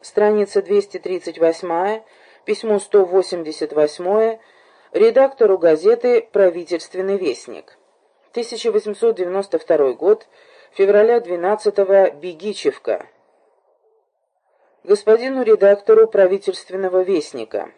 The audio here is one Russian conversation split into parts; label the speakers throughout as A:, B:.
A: страница 238, письмо 188, редактору газеты «Правительственный вестник». 1892 год, февраля 12-го, Бегичевка. Господину редактору правительственного вестника.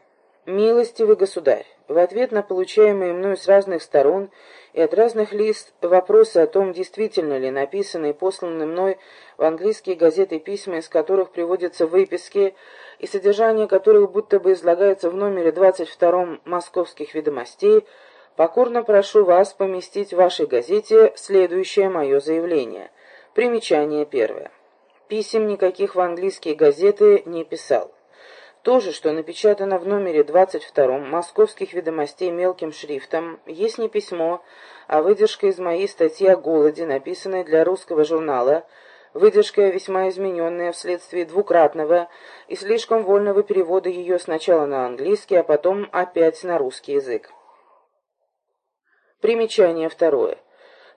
A: Милостивый государь, в ответ на получаемые мною с разных сторон и от разных лист вопросы о том, действительно ли написанные и посланные мной в английские газеты письма, из которых приводятся выписки и содержание которых будто бы излагается в номере 22 «Московских ведомостей», покорно прошу вас поместить в вашей газете следующее мое заявление. Примечание первое. Писем никаких в английские газеты не писал. То же, что напечатано в номере 22 «Московских ведомостей» мелким шрифтом, есть не письмо, а выдержка из моей статьи о голоде, написанной для русского журнала, выдержка весьма измененная вследствие двукратного и слишком вольного перевода ее сначала на английский, а потом опять на русский язык. Примечание второе.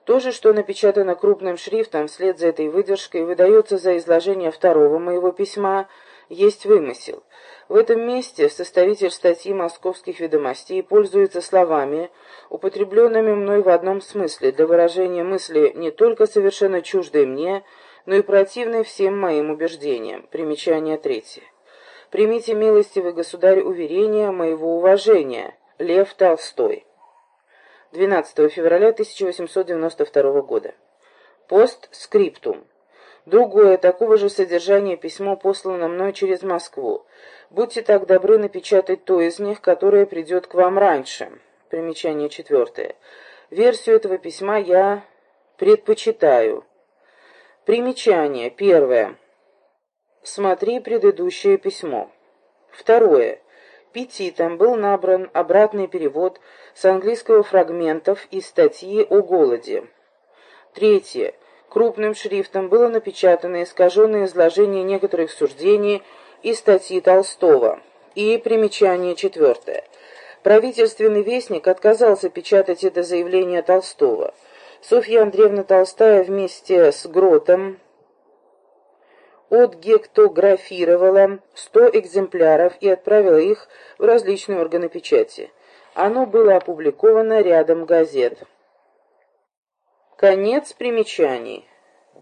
A: То же, что напечатано крупным шрифтом вслед за этой выдержкой, выдается за изложение второго моего письма, есть вымысел. В этом месте составитель статьи «Московских ведомостей» пользуется словами, употребленными мной в одном смысле, для выражения мысли не только совершенно чуждой мне, но и противной всем моим убеждениям. Примечание третье. Примите, милостивый государь, уверение моего уважения. Лев Толстой. 12 февраля 1892 года. Постскриптум. Другое, такого же содержания письмо послано мной через Москву. Будьте так добры напечатать то из них, которое придет к вам раньше. Примечание четвертое. Версию этого письма я предпочитаю. Примечание. Первое. Смотри предыдущее письмо. Второе. Петитом был набран обратный перевод с английского фрагментов из статьи о голоде. Третье. Крупным шрифтом было напечатано искаженное изложение некоторых суждений из статьи Толстого. И примечание четвертое. Правительственный вестник отказался печатать это заявление Толстого. Софья Андреевна Толстая вместе с Гротом отгектографировала 100 экземпляров и отправила их в различные органы печати. Оно было опубликовано рядом газет. Конец примечаний.